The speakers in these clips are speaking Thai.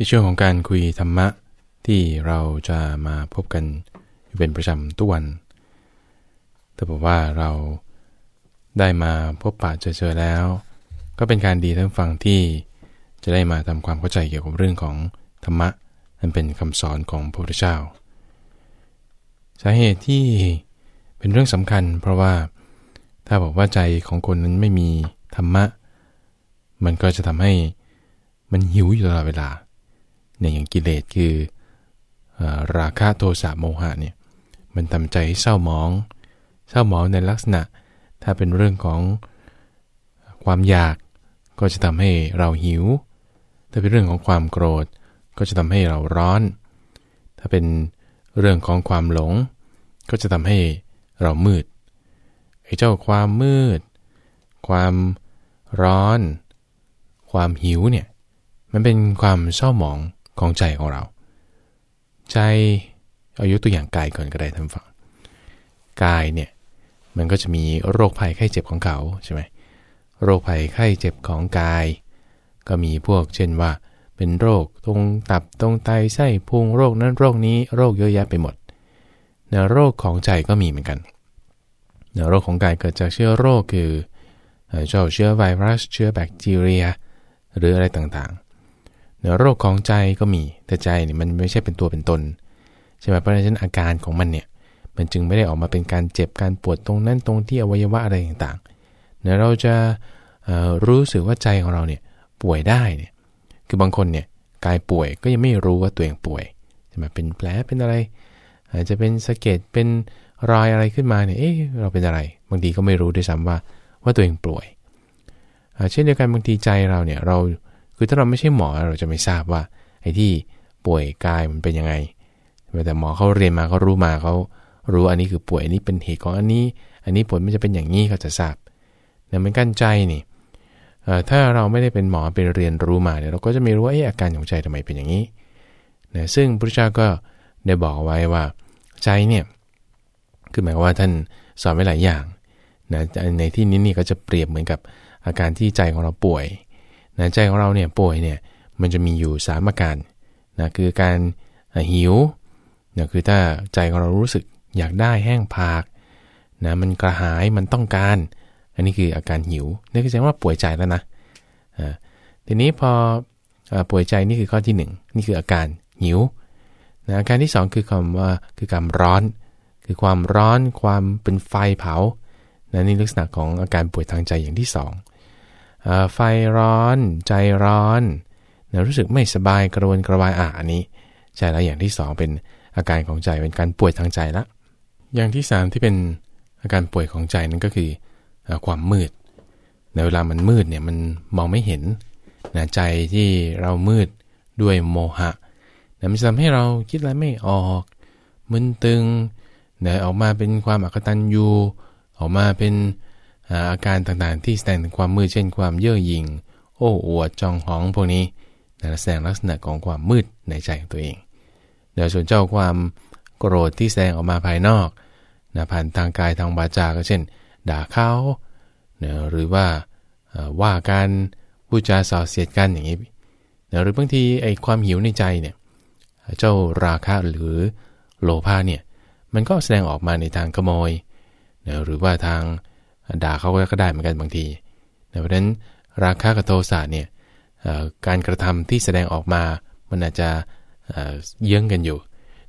ในช่วงของการคุยธรรมะที่เราจะมาพบกันเป็นประจำทุกวัน แต่บอกว่าเราได้มาพบปะเจอแล้ว ก็เป็นการดีทั้งฟังที่จะได้มาทำความเข้าใจเกี่ยวกับเรื่องของธรรมะนั่นเป็นคำสอนของพระพุทธเจ้า สาเหตุที่เป็นเรื่องสำคัญ เพราะว่าถ้าบอกว่าใจของคนนั้นไม่มีธรรมะ มันก็จะทำให้มันหิวอยู่ตลอดเวลา เนี่ยอย่างกิเลสคือราคะโทสะโมหะเนี่ยมันทำใจให้เศร้าหมอง เศร้าหมองในลักษณะ ถ้าเป็นเรื่องของความอยากก็จะทำให้เราหิว ถ้าเป็นเรื่องของความโกรธ ก็จะทำให้เราร้อน ถ้าเป็นเรื่องของความหลง ก็จะทำให้เรามืดไอ้เจ้าความมืด ความร้อน ความหิวเนี่ยมันเป็นความเศร้าหมอง ของใจของเรา ใจเอายกตัวอย่างกายก่อนก็ได้ท่านฟังกายเนี่ยมันก็จะมีโรคภัยไข้เจ็บของเขาใช่ไหมโรคภัยไข้เจ็บของกาย ก็มีพวกเช่นว่า เป็นโรคตรงตับตรงไตไส้พุงโรคนั้นโรคนี้โรคเยอะแยะไปหมดเนื้อโรคของใจก็มีเหมือนกันเนื้อโรคของกายเกิดจากเชื้อโรคคือเจ้าเชื้อไวรัสเชื้อแบคทีเรีย หรืออะไรต่างๆ เนื้อโรคของใจก็มีแต่ใจเนี่ยมันไม่ใช่เป็นตัวเป็นตนใช่ไหมเพราะฉะนั้นอาการของมันเนี่ยมันจึงไม่ได้ออกมาเป็นการเจ็บการปวดตรงนั้นตรงที่อวัยวะอะไรต่างๆเดี๋ยเราจะรู้สึกว่าใจของเราเนี่ยป่วยได้เนี่ยคือบางคนเนี่ยกายป่วยก็ยังไม่รู้ว่าตัวเองป่วยใช่ไหมเป็นแผลเป็นอะไร อาจจะเป็นสะเก็ดเป็นรอยอะไรขึ้นมาเนี่ยเอ๊ะเราเป็นอะไร บางทีก็ไม่รู้ด้วยซ้ำว่าว่าตัวเองป่วยเช่นเดียวกันบางทีใจเราเนี่ยเรา คือถ้าเราไม่ใช่หมอเราจะไม่ทราบว่าไอ้ที่ป่วยกายมันเป็นยังไง แต่หมอเขาเรียนมาเขารู้มาเขารู้อันนี้คือป่วยอันนี้เป็นเหตุของอันนี้ อันนี้ผลมันจะเป็นอย่างนี้เขาจะทราบเนี่ยมันกั้นใจนี่ถ้าเราไม่ได้เป็นหมอเป็นเรียนรู้มาเนี่ยเราก็จะไม่รู้ว่าไอ้อาการของใจทำไมเป็นอย่างนี้นะซึ่งพระเจ้าก็ได้บอกไว้ว่าใจเนี่ยคือหมายว่าท่านสอนไว้หลายอย่างนะในที่นี้นี่ก็จะเปรียบเหมือนกับอาการที่ใจของเราป่วย นะใจของเราเนี่ยป่วยเนี่ยมันจะมีอยู่สามอาการนะคือการหิวนะคือถ้าใจของเรารู้สึกอยากได้แห้งผากนะมันกระหายมันต้องการ อันนี้คืออาการหิวนี่คือแสดงว่าป่วยใจแล้วนะทีนี้พอป่วยใจนี่คือข้อที่ 1 นี่คืออาการหิวนะอาการที่ 2 คือคำว่าคือการร้อน คือความร้อนความเป็นไฟเผานะนี่ลักษณะของอาการป่วยทางใจอย่างที่ 2 ไฟร้อน ใจร้อนนะรู้สึกไม่สบายกระวนกระวายอะอันนี้ใช่แล้วอย่างที่ 2 เป็นอาการของใจเป็นการป่วยทางใจละ อย่างที่ 3 ที่เป็นอาการป่วยของใจนั่นก็คือความมืดในเวลามันมืดเนี่ยมันมองไม่เห็นนะใจที่เรามืดด้วยโมหะนะมันจะทำให้เราคิดอะไรไม่ออกมึนตึงนะออกมาเป็นความอักตันยูออกมาเป็น อาการต่างๆ ที่แสดงถึงความมืดเช่นความเย่อหยิ่ง โอ้อวดจองหองพวกนี้แสดงลักษณะของความมืดในใจของตัวเองเดี๋ยวส่วนเจ้าความโกรธที่แสดงออกมาภายนอกนะผ่านทางกายทางวาจาก็เช่น ด่าเขานะหรือว่าว่าการพูดจาส่อเสียดกันอย่างนี้นะหรือบางทีไอ้ความหิวในใจเนี่ยเจ้าราคะหรือโลภะเนี่ยมันก็แสดงออกมาในทางขโมยนะหรือว่าทาง ด่าเขาก็ได้เหมือนกันบางทีเพราะฉะนั้นราคะกับโทสะเนี่ยการกระทำที่แสดงออกมา มันอาจจะเยื้องกันอยู่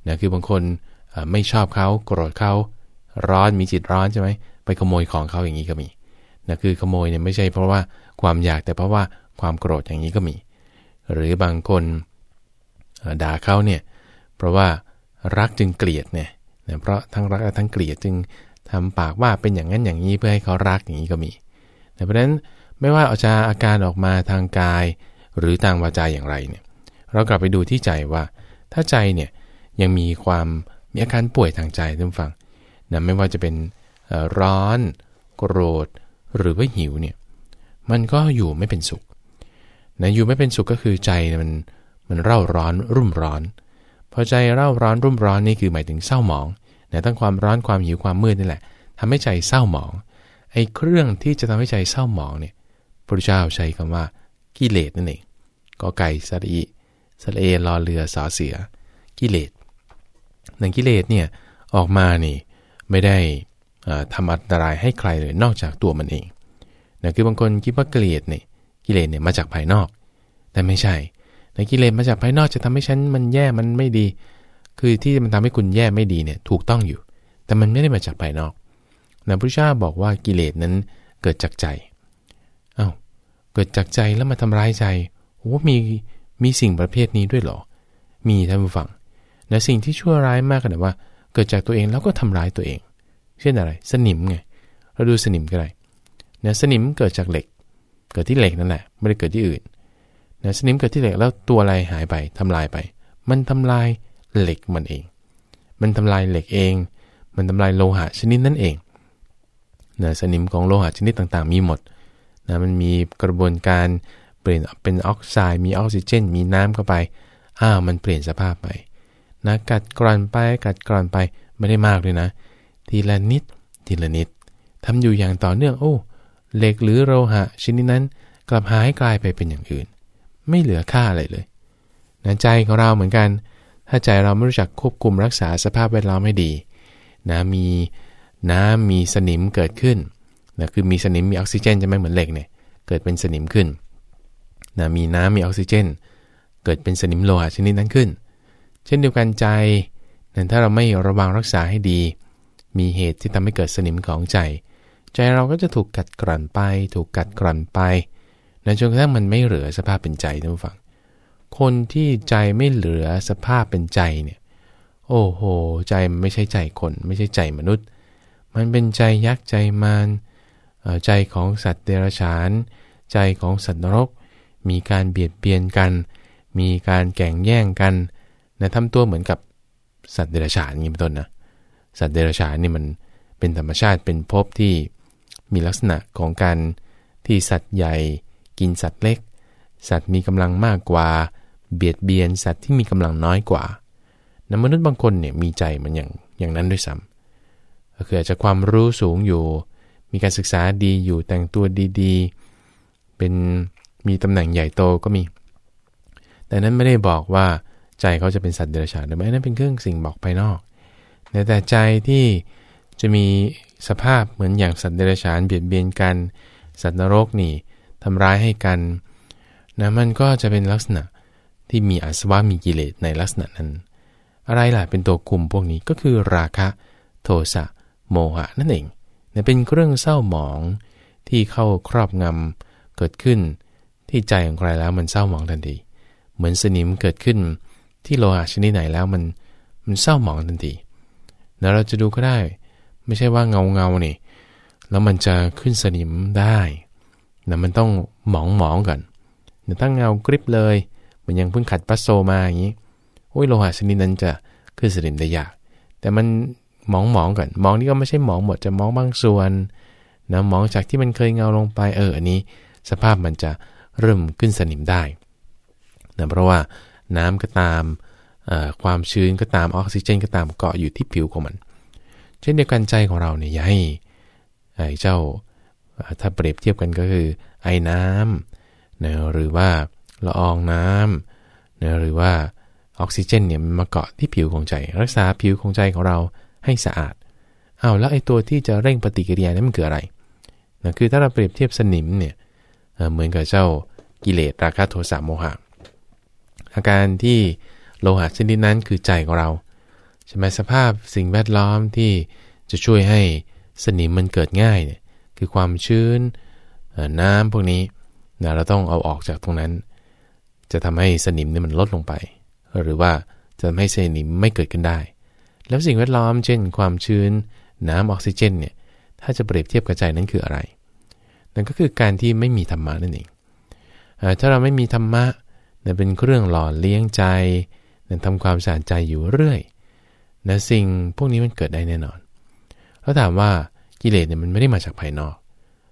นะคือบางคนไม่ชอบเขาโกรธเขาร้อนมีจิตร้อนใช่ไหมไปขโมยของเขาอย่างนี้ก็มีนะคือขโมยเนี่ยไม่ใช่เพราะว่าความอยากแต่เพราะว่าความโกรธอย่างนี้ก็มี หรือบางคนด่าเขาเนี่ยเพราะว่ารักจึงเกลียดเนี่ยเพราะทั้งรักและทั้งเกลียดจึง ทำปากว่าเป็นอย่างนั้นอย่างนี้เพื่อให้เขารักอย่างนี้ก็มีแต่เพราะฉะนั้นไม่ว่าอาจะอาการออกมาทางกาย หรือทางวาจาอย่างไรเนี่ยเรากลับไปดูที่ใจว่า ถ้าใจเนี่ยยังมีความมีอาการป่วยทางใจท่านฟังนะไม่ว่าจะเป็นร้อน โกรธ หรือว่าหิวเนี่ยมันก็อยู่ไม่เป็นสุขนะอยู่ไม่เป็นสุขก็คือใจมันมันเร่าร้อนรุ่มร้อน พอใจเร่าร้อนรุ่มร้อนนี่คือหมายถึงเศร้าหมอง นะทั้งความร้อนความหิวความมืดนี่แหละทำให้ใจเศร้าหมอง ไอ้เครื่องที่จะทำให้ใจเศร้าหมองเนี่ยพระเจ้าใช้คำว่ากิเลสนั่นเองก็ไก่สระอิสระเอรอเรือสอเสือ กิเลสหนังกิเลสเนี่ยออกมานี่ไม่ได้ทำอันตรายให้ใครเลยนอกจากตัวมันเองนะคือบางคนคิดว่ากิเลสเนี่ยกิเลสเนี่ยมาจากภายนอก แต่ไม่ใช่ในกิเลสมาจากภายนอกจะทำให้ฉันมันแย่มันไม่ดี คือที่มันทำให้คุณแย่ไม่ดีเนี่ยถูกต้องอยู่ แต่มันไม่ได้มาจากภายนอกนะพระเจ้าบอกว่ากิเลสนั้นเกิดจากใจอา้าวเกิดจากใจแล้วมาทำร้ายใจโอ้มีมีสิ่งประเภทนี้ด้วยเหรอ มีท่านผู้ฟังนะสิ่งที่ชั่วร้ายมากขนาดว่า เกิดจากตัวเองแล้วก็ทำร้ายตัวเอง เช่นอะไร สนิมไง เราดูสนิมก็ได้นะสนิมเกิดจากเหล็ก เกิดที่เหล็กนั่นแหละ ไม่ได้เกิดที่อื่นนะสนิมเกิดที่เหล็กแล้วตัวอะไรหายไปทำลายไป มันทำลาย เหล็กมันเอง มันทำลายเหล็กเอง มันทำลายโลหะชนิดนั่นเองนะสนิมของโลหะชนิดต่างๆ มีหมดนะมันมีกระบวนการเปลี่ยนเป็นออกไซด์มีออกซิเจน มีน้ำเข้าไปอ้าวมันเปลี่ยนสภาพไปนะกัดกร่อนไปกัดกร่อนไปไม่ได้มากเลยนะ ทีละนิดทีละนิดทำอยู่อย่างต่อเนื่องโอ้เหล็กหรือโลหะชนิดนั้นกลับหายกลายไปเป็นอย่างอื่น ไม่เหลือค่าอะไรเลยนะใจของเราเหมือนกัน ถ้าใจเราไม่รู้จักควบคุมรักษาสภาพแวดล้อมให้ดีนะมีน้ำมีสนิมเกิดขึ้นนะคือมีสนิมมีออกซิเจนจะไม่เหมือนเหล็กเนี่ยเกิดเป็นสนิมขึ้นนะมีน้ำมีออกซิเจน เกิดเป็นสนิมโลหะชนิดนั้นขึ้น เช่นเดียวกันใจนั้นถ้าเราไม่ระวังรักษาให้ดี มีเหตุที่ทำให้เกิดสนิมของใจ ใจเราก็จะถูกกัดกร่อนไป ถูกกัดกร่อนไปนะจนกระทั่งมันไม่เหลือสภาพเป็นใจท่านผู้ฟัง คนที่ใจไม่เหลือสภาพเป็นใจเนี่ย โอ้โห ใจมันไม่ใช่ใจคน ไม่ใช่ใจมนุษย์ มันเป็นใจยักษ์ใจมารใจของสัตว์เดรัจฉาน ใจของสัตว์นรก มีการเบียดเบียนกัน มีการแข่งแย่งกันนะทำตัวเหมือนกับสัตว์เดรัจฉานนี้เป็นต้นนะสัตว์เดรัจฉานนี่มันเป็นธรรมชาติเป็นภพที่มีลักษณะของการที่สัตว์ใหญ่ กินสัตว์เล็ก สัตว์มีกำลังมากกว่า เบียดเบียนสัตว์ที่มีกำลังน้อยกว่านะมนุษย์บางคนเนี่ยมีใจมันอย่างอย่างนั้นด้วยซ้ำก็คืออาจจะความรู้สูงอยู่ มีการศึกษาดีอยู่แต่งตัวดีๆ เป็นมีตำแหน่งใหญ่โตก็มี แต่นั้นไม่ได้บอกว่าใจเขาจะเป็นสัตว์เดรัจฉานหรือไม่นั่นเป็นเครื่องสิ่งบอกภายนอก แต่ใจที่จะมีสภาพเหมือนอย่างสัตว์เดรัจฉานเบียดเบียนกัน สัตว์นรกนี่ทำร้ายให้กันนะมันก็จะเป็นลักษณะ ที่มีอาสวะมีกิเลสในลักษณะนั้น อะไรล่ะเป็นตัวคุมพวกนี้ก็คือราคะ โทสะโมหะนั่นเองเป็นเครื่องเศร้าหมองที่เข้าครอบงำเกิดขึ้น ที่ใจของใครแล้วมันเศร้าหมองทันทีเหมือนสนิมเกิดขึ้น ที่โลหะชนิดไหนแล้วมันมันเศร้าหมองทันทีแล้วเราจะดูก็ได้ ไม่ใช่ว่าเงาเงานี่แล้วมันจะขึ้นสนิมได้นะมันต้องหมองหมองก่อนแต่ถ้าเงากริบเลย มันยังเพิ่งขัดปัสโซมาอย่างนี้โอ้ยโลหะชนิดนั้นจะขึ้นสนิมได้ยากแต่มันมองมองก่อนมองนี่ก็ไม่ใช่มองหมดจะมองบางส่วนนะมองจากที่มันเคยเงาลงไปเอออันนี้ สภาพมันจะเริ่มขึ้นสนิมได้นะเพราะว่าน้ำก็ตามความชื้นก็ตามออกซิเจนก็ตามเกาะอยู่ที่ผิวของมัน เช่นเดียวกันใจของเราเนี่ยอย่าให้เจ้าถ้าเปรียบเทียบกันก็คือไอ้น้ำนะหรือว่า ละอองน้ำนะหรือว่าออกซิเจนเนี่ยมันมาเกาะที่ผิวของใจ รักษาผิวของใจของเราให้สะอาดเอาแล้วไอ้ตัวที่จะเร่งปฏิกิริยานี่มันคืออะไรนะคือถ้าเราเปรียบเทียบสนิมเนี่ยเหมือนกับเจ้ากิเลสราคะโทสะโมหะ อาการที่โลหะชนิดนั้นคือใจของเราใช่ไหมสภาพสิ่งแวดล้อมที่จะช่วยให้สนิมมันเกิดง่ายเนี่ยคือความชื้นน้ำพวกนี้นะเราต้องเอาออกจากตรงนั้น จะทำให้สนิมนี่มันลดลงไป หรือว่าจะทำให้สนิมไม่เกิดขึ้นได้ แล้วสิ่งแวดล้อมเช่น ความชื้น น้ำออกซิเจนเนี่ยถ้าจะเปรียบเทียบกับใจนั้นคืออะไร นั่นก็คือการที่ไม่มีธรรมะนั่นเองถ้าเราไม่มีธรรมะนั่นเป็นเครื่องหล่อเลี้ยงใจนั่นทำความสะอาดใจอยู่เรื่อยนะสิ่งพวกนี้มันเกิดได้แน่นอน แล้วถามว่ากิเลสเนี่ยมันไม่ได้มาจากภายนอก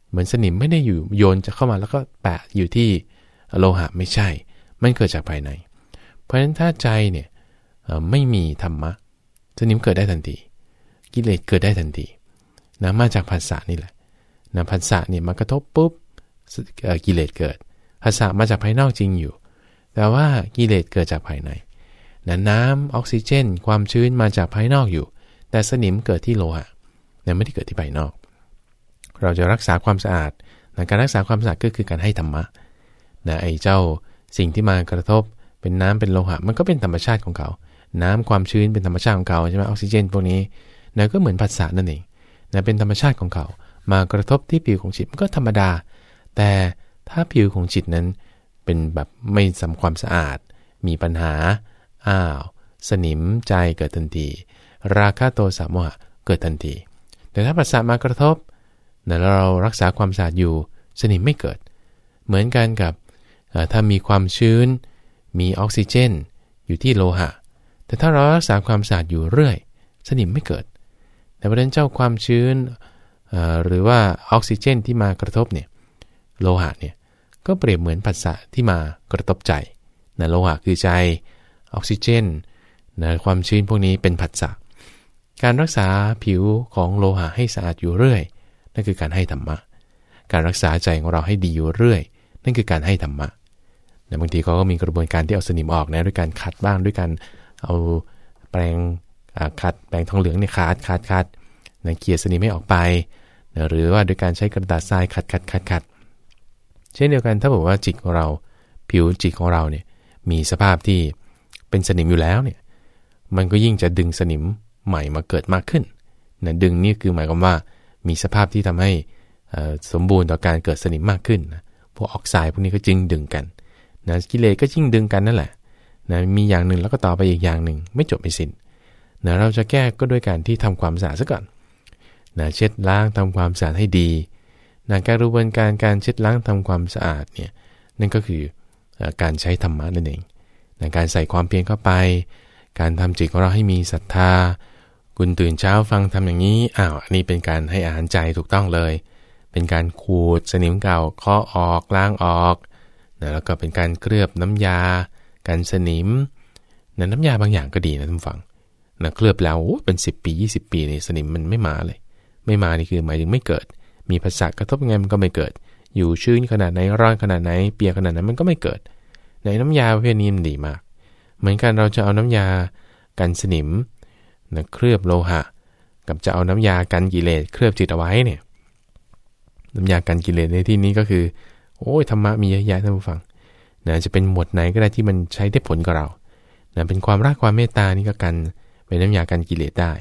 เหมือนสนิมไม่ได้อยู่โยนจะเข้ามาแล้วก็แปะอยู่ที่โลหะไม่ใช่ มันเกิดจากภายใน เพราะฉะนั้นถ้าใจเนี่ยไม่มีธรรมะสนิมเกิดได้ทันที กิเลสเกิดได้ทันทีนะมาจากภาษานี่แหละนะภาษาเนี่ยมากระทบปุ๊บกิเลสเกิดภาษามาจากภายนอกจริงอยู่ แต่ว่ากิเลสเกิดจากภายในนะน้ำออกซิเจน ความชื้นมาจากภายนอกอยู่ แต่สนิมเกิดที่โลหะนะไม่ได้เกิดที่ภายนอก เราจะรักษาความสะอาดนะการรักษาความสะอาดก็คือการให้ธรรมะนะไอ้เจ้า สิ่งที่มากระทบเป็นน้ำเป็นโลหะ มันก็เป็นธรรมชาติของเขา น้ำความชื้นเป็นธรรมชาติของเขาใช่ไหมออกซิเจนพวกนี้นะก็เหมือนภาษานั่นเองนะเป็นธรรมชาติของเขา มากระทบที่ผิวของจิตมันก็ธรรมดา แต่ถ้าผิวของจิตนั้นเป็นแบบไม่สำความสะอาด มีปัญหา อ้าว สนิมใจเกิดทันที ราคะโทสะโมหะเกิดทันที แต่ถ้าปัสสะมากระทบแล้วเรารักษาความสะอาดอยู่ สนิมไม่เกิด เหมือนกันกับ ถ้ามีความชื้น มีออกซิเจน อยู่ที่โลหะ แต่ถ้าเรารักษาความสะอาดอยู่เรื่อย สนิมไม่เกิด แต่ประเด็นเจ้าความชื้นหรือว่าออกซิเจนที่มากระทบเนี่ยโลหะเนี่ยก็เปรียบเหมือนผัสสะที่มากระทบใจนะโลหะคือใจออกซิเจนนะความชื้นพวกนี้เป็นผัสสะการรักษาผิวของโลหะให้สะอาดอยู่เรื่อย นั่นคือการให้ธรรมะ การรักษาใจของเราให้ดีอยู่เรื่อย นั่นคือการให้ธรรมะ นะบางทีเขาก็มีกระบวนการที่เอาสนิมออกนะด้วยการขัดบ้างด้วยการเอาแปรงขัดแปรงทองเหลืองเนี่ยขัดขัดขัดนะเกลี่ยสนิมให้ออกไปนะหรือว่าโดยการใช้กระดาษทรายขัดขัดขัดขัดเช่นเดียวกันถ้าบอกว่าจิตของเราผิวจิตของเราเนี่ยมีสภาพที่เป็นสนิมอยู่แล้วเนี่ยมันก็ยิ่งจะดึงสนิมใหม่มาเกิดมากขึ้นนะดึงนี่คือหมายความว่ามีสภาพที่ทำให้สมบูรณ์ต่อการเกิดสนิมมากขึ้นนะพวกออกไซด์พวกนี้ก็จึงดึงกัน นะกิเลสก็ยิ่งดึงกันนั่นแหละนะมีอย่างหนึ่งแล้วก็ต่อไปอีกอย่างหนึ่งไม่จบไม่สิ้นนะเราจะแก้ก็ด้วยการที่ทำความสะอาดซะก่อนนะเช็ดล้างทำความสะอาดให้ดีนะการระบนการการเช็ดล้างทำความสะอาดเนี่ยนั่นก็คือการใช้ธรรมะนั่นเองนะการใส่ความเพียรเข้าไป การทำจิตของเราให้มีศรัทธา คุณตื่นเช้าฟังทำอย่างนี้อ้าวอันนี้เป็นการให้อาหารใจถูกต้องเลย เป็นการขูดสนิมเก่าเคาะออกล้างออก นะแล้วก็เป็นการเคลือบน้ำยาการสนิมนะน้ำยาบางอย่างก็ดีนะท่านฟังนะเคลือบแล้วเป็น 10 ปี 20 ปีเนี่สนิมมันไม่มาเลย ไม่มานี่คือหมายถึงไม่เกิด มีภาษากระทบยังไงมันก็ไม่เกิด อยู่ชื้นขนาดไหนร้อนขนาดไหน เปียกขนาดไหนมันก็ไม่เกิด ในน้ำยาประเภทนี้มันดีมาก เหมือนกันเราจะเอาน้ำยากันสนิมนะเคลือบโลหะ กับจะเอาน้ำยากันกิเลสเคลือบจิตเอาไว้เนี่ยน้ำยากันกิเลสในที่นี้ก็คือ โอ้ยธรรมะมีเยอะแยะท่านผู้ฟังนะจะเป็นหมวดไหนก็ได้ที่มันใช้ได้ผลกับเรานะเป็นความรักความเมตตานี่ก็กันเป็นน้ำยากันกิเลสได้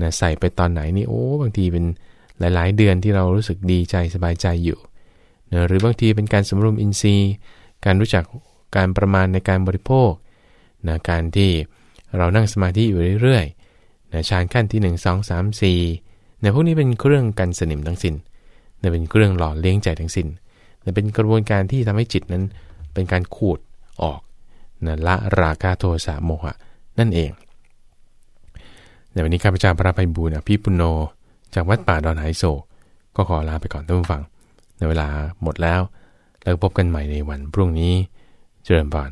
นะใส่ไปตอนไหนนี่โอ้บางทีเป็นหลาย ๆ เดือนที่เรารู้สึกดีใจสบายใจอยู่นะหรือบางทีเป็นการสำรวมอินทรีย์ การรู้จักการประมาณในการบริโภคนะการที่เรานั่งสมาธิอยู่เรื่อยๆนะฌานขั้นที่ 1 2 3 4นะพวกนี้เป็นเครื่องกันสนิมทั้งสิน้นนะเป็นเครื่องหล่อเลี้ยงใจทั้งสิน้น เป็นกระบวนการที่ทำให้จิตนั้น เป็นการขูดออกนะละราคาโทสะโมหะนั่นเองในวันนี้ข้าพเจ้าพระภัยบูรณ์พี่ปุณโญจากวัดป่าดอนไหโศกก็ขอลาไปก่อนท่านผู้ฟัง ในเวลาหมดแล้ว แล้วพบกันใหม่ในวันพรุ่งนี้ เจริญพร